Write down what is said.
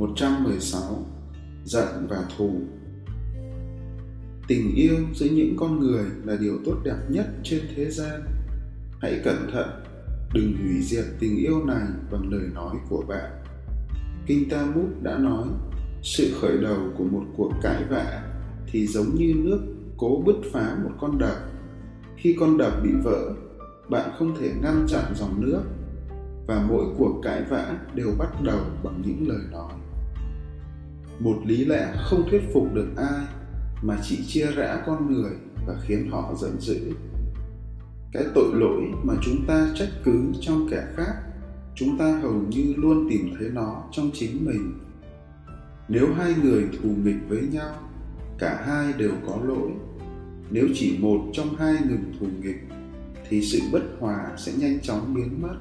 116 Giận và thù Tình yêu giữa những con người là điều tốt đẹp nhất trên thế gian. Hãy cẩn thận, đừng hủy diệt tình yêu này bằng lời nói của bạn. Kinh Talmud đã nói, sự khởi đầu của một cuộc cãi vã thì giống như nước cố bứt phá một con đập. Khi con đập bị vỡ, bạn không thể ngăn chặn dòng nước và mỗi cuộc cãi vã đều bắt đầu bằng những lời nói. Một lý lẽ không thuyết phục được ai mà chỉ chia rẽ con người và khiến họ giận dữ. Cái tội lỗi mà chúng ta trách cứ trong kẻ khác, chúng ta hầu như luôn tìm thấy nó trong chính mình. Nếu hai người thù nghịch với nhau, cả hai đều có lỗi. Nếu chỉ một trong hai ngừng thù nghịch, thì sự bất hòa sẽ nhanh chóng biến mất.